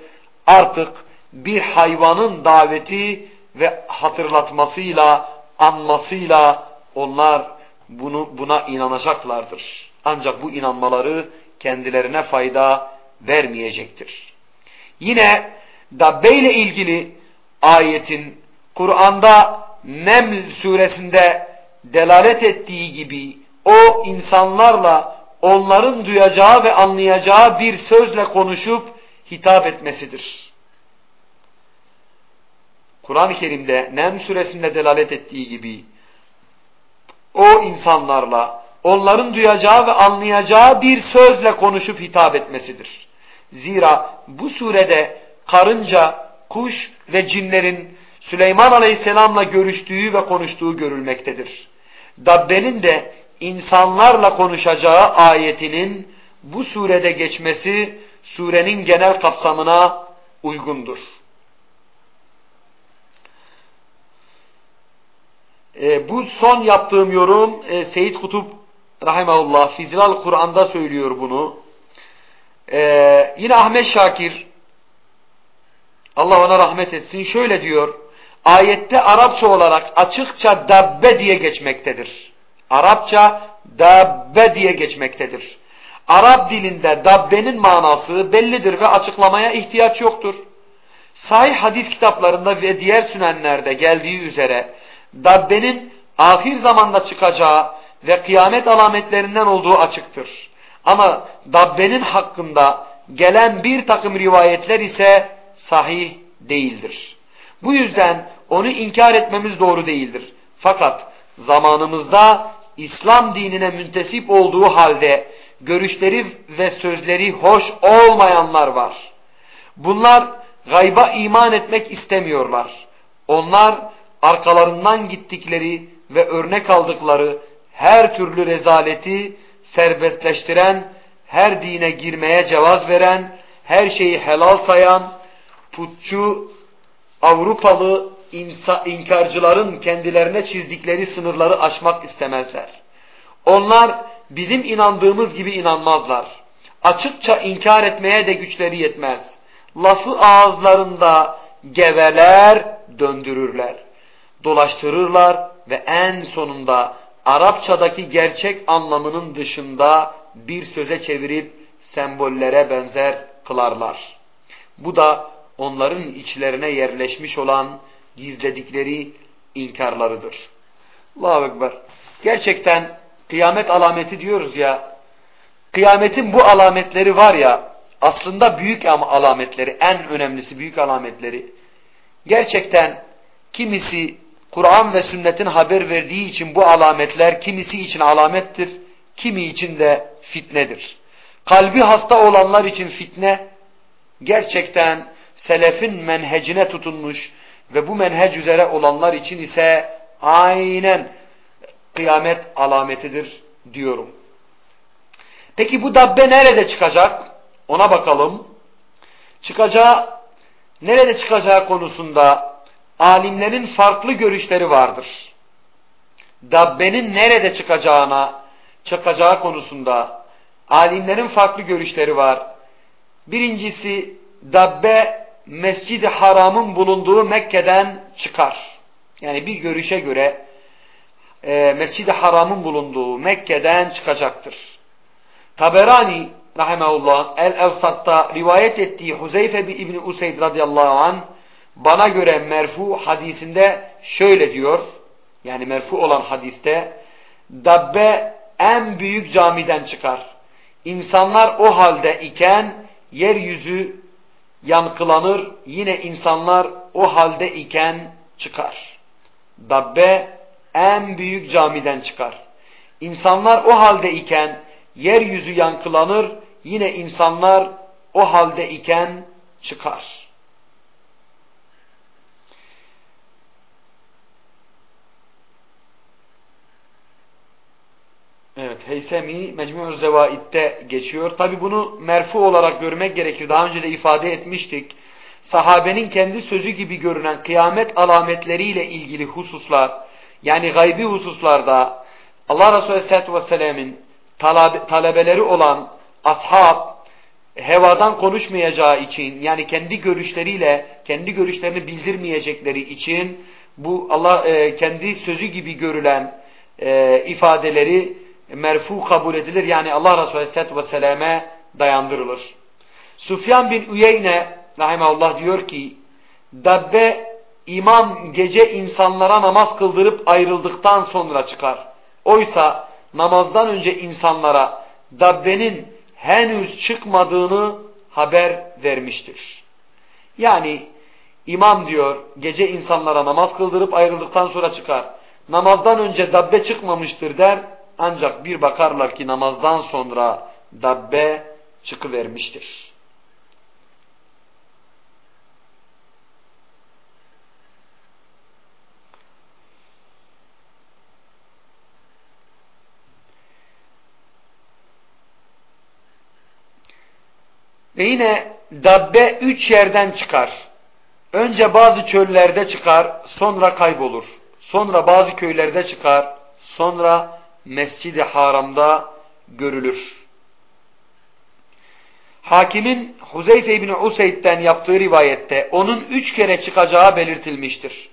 Artık bir hayvanın daveti ve hatırlatmasıyla, anmasıyla onlar bunu buna inanacaklardır. Ancak bu inanmaları kendilerine fayda vermeyecektir. Yine Dabbe ile ilgili ayetin Kur'an'da Neml suresinde delalet ettiği gibi o insanlarla onların duyacağı ve anlayacağı bir sözle konuşup hitap etmesidir. Kur'an-ı Kerim'de Nem suresinde delalet ettiği gibi o insanlarla onların duyacağı ve anlayacağı bir sözle konuşup hitap etmesidir. Zira bu surede karınca, kuş ve cinlerin Süleyman Aleyhisselam'la görüştüğü ve konuştuğu görülmektedir. Dabbe'nin de insanlarla konuşacağı ayetinin bu surede geçmesi surenin genel kapsamına uygundur. E, bu son yaptığım yorum e, Seyyid Kutup Rahimahullah Fizilal Kur'an'da söylüyor bunu. E, yine Ahmet Şakir Allah ona rahmet etsin şöyle diyor. Ayette Arapça olarak açıkça dabbe diye geçmektedir. Arapça dabbe diye geçmektedir. Arap dilinde dabbenin manası bellidir ve açıklamaya ihtiyaç yoktur. Sahih hadis kitaplarında ve diğer sünenlerde geldiği üzere dabbenin ahir zamanda çıkacağı ve kıyamet alametlerinden olduğu açıktır. Ama dabbenin hakkında gelen bir takım rivayetler ise sahih değildir. Bu yüzden onu inkar etmemiz doğru değildir. Fakat zamanımızda İslam dinine müntesip olduğu halde görüşleri ve sözleri hoş olmayanlar var. Bunlar gayba iman etmek istemiyorlar. Onlar arkalarından gittikleri ve örnek aldıkları her türlü rezaleti serbestleştiren, her dine girmeye cevaz veren, her şeyi helal sayan, putçu, Avrupalı inkarcıların kendilerine çizdikleri sınırları aşmak istemezler. Onlar bizim inandığımız gibi inanmazlar. Açıkça inkar etmeye de güçleri yetmez. Lafı ağızlarında geveler, döndürürler. Dolaştırırlar ve en sonunda Arapçadaki gerçek anlamının dışında bir söze çevirip sembollere benzer kılarlar. Bu da onların içlerine yerleşmiş olan gizledikleri inkarlarıdır. Allahu Ekber. Gerçekten kıyamet alameti diyoruz ya, kıyametin bu alametleri var ya, aslında büyük alametleri, en önemlisi büyük alametleri. Gerçekten kimisi Kur'an ve sünnetin haber verdiği için bu alametler kimisi için alamettir, kimi için de fitnedir. Kalbi hasta olanlar için fitne, gerçekten selefin menhecine tutunmuş ve bu menhec üzere olanlar için ise aynen kıyamet alametidir diyorum. Peki bu dabbe nerede çıkacak? Ona bakalım. Çıkacağı, nerede çıkacağı konusunda alimlerin farklı görüşleri vardır. Dabbenin nerede çıkacağına, çıkacağı konusunda alimlerin farklı görüşleri var. Birincisi dabbe Mescid-i Haram'ın bulunduğu Mekke'den çıkar. Yani bir görüşe göre e, Mescid-i Haram'ın bulunduğu Mekke'den çıkacaktır. Taberani rahimahullah El-Evsat'ta rivayet ettiği Huzeyfe İbni Useyd radıyallahu an bana göre merfu hadisinde şöyle diyor. Yani merfu olan hadiste Dabbe en büyük camiden çıkar. İnsanlar o halde iken yeryüzü yankılanır. Yine insanlar o halde iken çıkar. Dabbe en büyük camiden çıkar. İnsanlar o halde iken yeryüzü yankılanır. Yine insanlar o halde iken çıkar. Evet, Heysemi Mecmu Zevaid'de geçiyor. Tabi bunu merfu olarak görmek gerekir. Daha önce de ifade etmiştik. Sahabenin kendi sözü gibi görünen kıyamet alametleriyle ilgili hususlar, yani gaybi hususlarda Allah Resulü Aleyhisselatü Vesselam'ın talebeleri olan ashab, hevadan konuşmayacağı için, yani kendi görüşleriyle, kendi görüşlerini bildirmeyecekleri için, bu Allah e, kendi sözü gibi görülen e, ifadeleri merfu kabul edilir. Yani Allah Resulü Aleyhisselatü Vesselam'e dayandırılır. Sufyan bin Üyeyne rahimahullah diyor ki Dabbe imam gece insanlara namaz kıldırıp ayrıldıktan sonra çıkar. Oysa namazdan önce insanlara Dabbe'nin henüz çıkmadığını haber vermiştir. Yani imam diyor gece insanlara namaz kıldırıp ayrıldıktan sonra çıkar. Namazdan önce dabbe çıkmamıştır der ancak bir bakarlar ki namazdan sonra dabbe çıkıvermiştir. Ve yine dabbe üç yerden çıkar. Önce bazı çöllerde çıkar, sonra kaybolur. Sonra bazı köylerde çıkar, sonra Mescid-i Haram'da görülür. Hakimin Huzeyfe İbni Useyd'den yaptığı rivayette onun üç kere çıkacağı belirtilmiştir.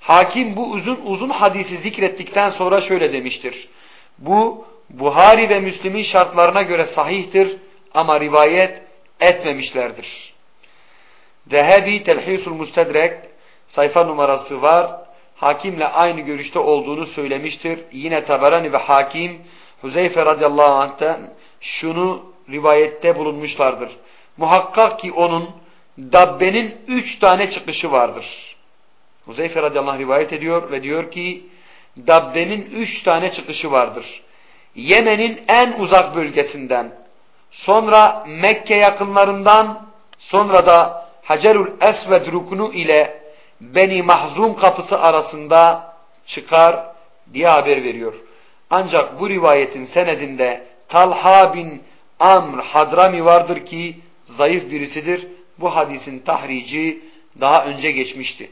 Hakim bu uzun uzun hadisi zikrettikten sonra şöyle demiştir. Bu Buhari ve Müslim'in şartlarına göre sahihtir ama rivayet etmemişlerdir. Zehebi Telhisul Mustedrek sayfa numarası var. Hakimle aynı görüşte olduğunu söylemiştir. Yine Taberani ve Hakim Huzeyfe radıyallahu anh'ten şunu rivayette bulunmuşlardır. Muhakkak ki onun dabbenin üç tane çıkışı vardır. Huzeyfe radıyallahu anh rivayet ediyor ve diyor ki dabbenin üç tane çıkışı vardır. Yemen'in en uzak bölgesinden, sonra Mekke yakınlarından, sonra da Hacerül Esved rukunu ile Beni Mahzum kapısı arasında çıkar diye haber veriyor. Ancak bu rivayetin senedinde Talha bin Amr Hadrami vardır ki zayıf birisidir. Bu hadisin tahrici daha önce geçmişti.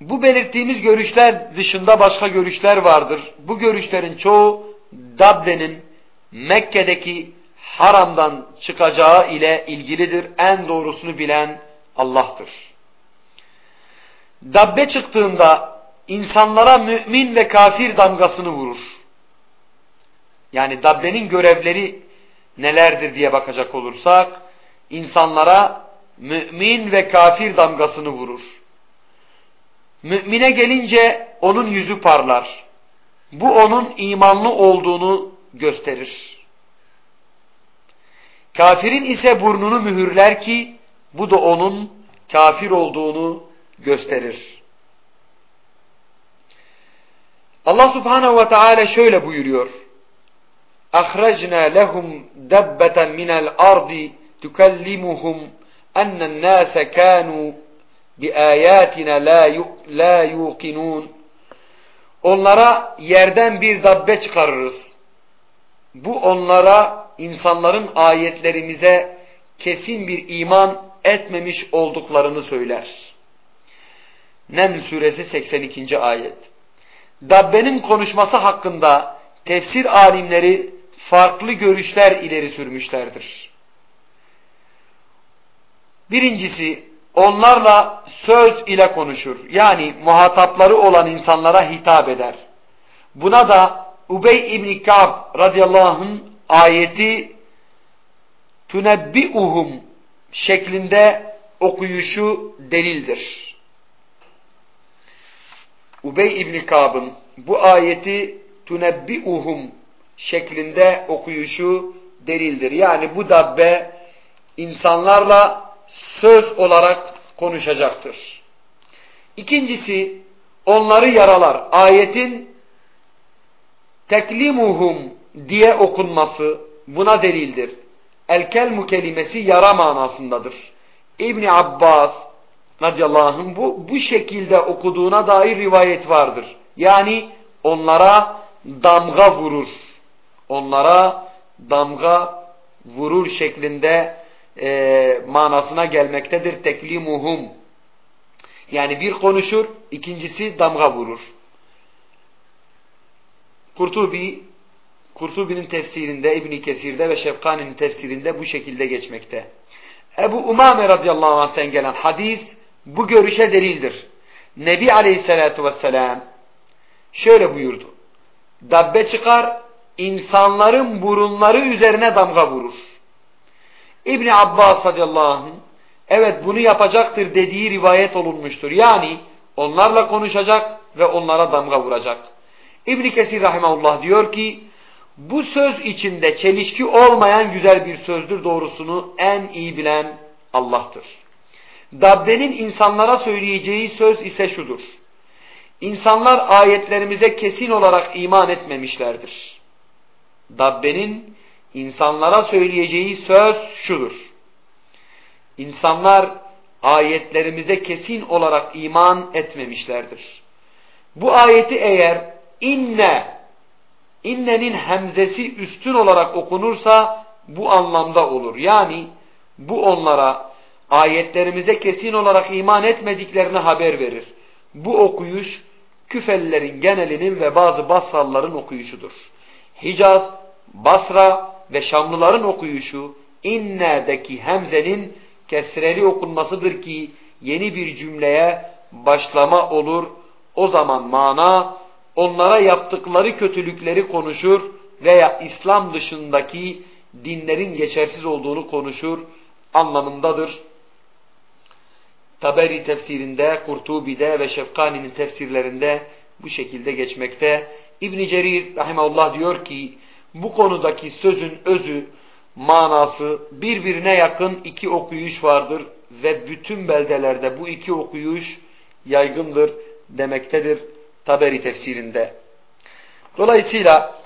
Bu belirttiğimiz görüşler dışında başka görüşler vardır. Bu görüşlerin çoğu Dabbe'nin Mekke'deki haramdan çıkacağı ile ilgilidir. En doğrusunu bilen Allah'tır. Dabbe çıktığında insanlara mümin ve kafir damgasını vurur. Yani Dabbe'nin görevleri nelerdir diye bakacak olursak, insanlara mümin ve kafir damgasını vurur. Mümine gelince onun yüzü parlar. Bu onun imanlı olduğunu gösterir. Kafirin ise burnunu mühürler ki bu da onun kafir olduğunu gösterir. Allah subhanehu ve teala şöyle buyuruyor. أَخْرَجْنَا لَهُمْ دَبَّةً مِنَ الْأَرْضِ تُكَلِّمُهُمْ أَنَّ النَّاسَ كَانُوا بِآيَاتِنَا لَا يُوقِنُونَ Onlara yerden bir dabbe çıkarırız. Bu onlara insanların ayetlerimize kesin bir iman etmemiş olduklarını söyler. Nem suresi 82. ayet. Dabbenin konuşması hakkında tefsir alimleri farklı görüşler ileri sürmüşlerdir. Birincisi onlarla söz ile konuşur. Yani muhatapları olan insanlara hitap eder. Buna da Ubey İbni Ka'b radıyallahu anh'ın ayeti tunebbi'uhum şeklinde okuyuşu delildir. Ubey İbni Ka'b'ın bu ayeti tunebbi'uhum şeklinde okuyuşu delildir. Yani bu dabbe insanlarla söz olarak konuşacaktır. İkincisi onları yaralar. Ayetin teklimuhum diye okunması buna delildir. El-kelmu kelimesi yara manasındadır. İbni Abbas radıyallahu bu, bu şekilde okuduğuna dair rivayet vardır. Yani onlara damga vurur. Onlara damga vurur şeklinde e, manasına gelmektedir. Teklimuhum. Yani bir konuşur, ikincisi damga vurur. Kurtubi, Kurtubi'nin tefsirinde, İbn Kesir'de ve Şefkani'nin tefsirinde bu şekilde geçmekte. Ebu Umame radıyallahu anh'ten gelen hadis bu görüşe delildir. Nebi aleyhissalatu vesselam şöyle buyurdu. Dabbe çıkar, insanların burunları üzerine damga vurur. İbni Abbas radıyallahu anh, evet bunu yapacaktır dediği rivayet olunmuştur. Yani onlarla konuşacak ve onlara damga vuracak. İbn Kesir rahimahullah diyor ki Bu söz içinde çelişki olmayan güzel bir sözdür doğrusunu en iyi bilen Allah'tır. Dabbe'nin insanlara söyleyeceği söz ise şudur. İnsanlar ayetlerimize kesin olarak iman etmemişlerdir. Dabbe'nin insanlara söyleyeceği söz şudur. İnsanlar ayetlerimize kesin olarak iman etmemişlerdir. Bu ayeti eğer inne, innenin hemzesi üstün olarak okunursa bu anlamda olur. Yani bu onlara ayetlerimize kesin olarak iman etmediklerini haber verir. Bu okuyuş Küfelilerin genelinin ve bazı Basralıların okuyuşudur. Hicaz, Basra ve Şamlıların okuyuşu inne'deki hemzenin kesreli okunmasıdır ki yeni bir cümleye başlama olur. O zaman mana onlara yaptıkları kötülükleri konuşur veya İslam dışındaki dinlerin geçersiz olduğunu konuşur anlamındadır. Taberi tefsirinde, Kurtubi'de ve Şefkani'nin tefsirlerinde bu şekilde geçmekte. İbn Cerir rahimeullah diyor ki bu konudaki sözün özü, manası birbirine yakın iki okuyuş vardır ve bütün beldelerde bu iki okuyuş yaygındır demektedir Taberi tefsirinde. Dolayısıyla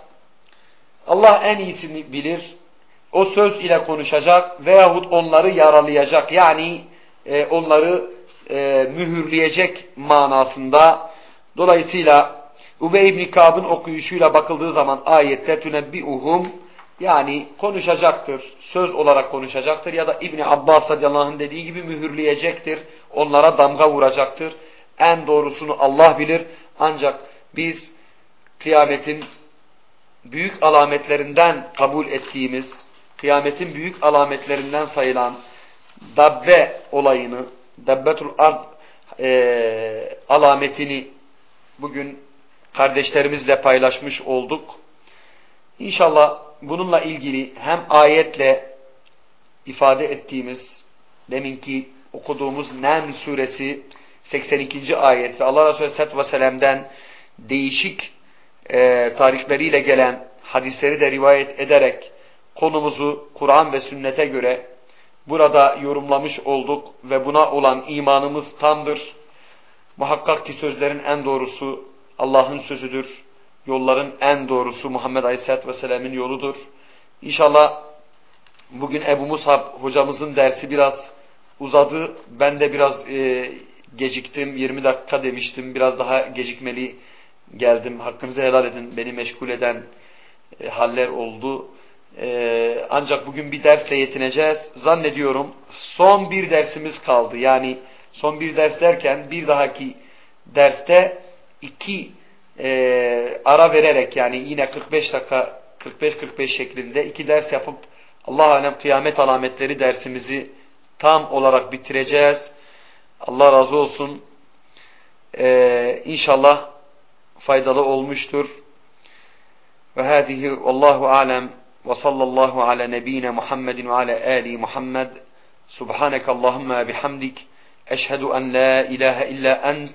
Allah en iyisini bilir. O söz ile konuşacak veyahut onları yaralayacak. Yani e, onları e, mühürleyecek manasında. Dolayısıyla Ubey ibn Kab'ın okuyuşuyla bakıldığı zaman ayette tünebbi'uhum yani konuşacaktır, söz olarak konuşacaktır ya da İbn Abbas radıyallahu dediği gibi mühürleyecektir, onlara damga vuracaktır. En doğrusunu Allah bilir ancak biz kıyametin büyük alametlerinden kabul ettiğimiz, kıyametin büyük alametlerinden sayılan dabbe olayını, dabbetul ard e, alametini bugün kardeşlerimizle paylaşmış olduk. İnşallah bununla ilgili hem ayetle ifade ettiğimiz deminki okuduğumuz Nem suresi 82. ayet ve Allah Resulü Aleyhisselatü Vesselam'den değişik e, tarihleriyle gelen hadisleri de rivayet ederek konumuzu Kur'an ve sünnete göre burada yorumlamış olduk ve buna olan imanımız tamdır. Muhakkak ki sözlerin en doğrusu Allah'ın sözüdür. Yolların en doğrusu Muhammed Aleyhisselatü Vesselam'ın yoludur. İnşallah bugün Ebu Musab hocamızın dersi biraz uzadı. Ben de biraz e, geciktim. 20 dakika demiştim. Biraz daha gecikmeli geldim. Hakkınızı helal edin. Beni meşgul eden e, haller oldu. Ee, ancak bugün bir dersle yetineceğiz. Zannediyorum son bir dersimiz kaldı. Yani son bir ders derken bir dahaki derste iki e, ara vererek yani yine 45 dakika 45-45 şeklinde iki ders yapıp Allah alem kıyamet alametleri dersimizi tam olarak bitireceğiz. Allah razı olsun. Ee, inşallah faydalı olmuştur. Ve hadihi vallahu alem ve sallallahu ala nebine Muhammedin ve ala ali Muhammed. Subhaneke Allahümme bihamdik. Eşhedü en la ilahe illa ent.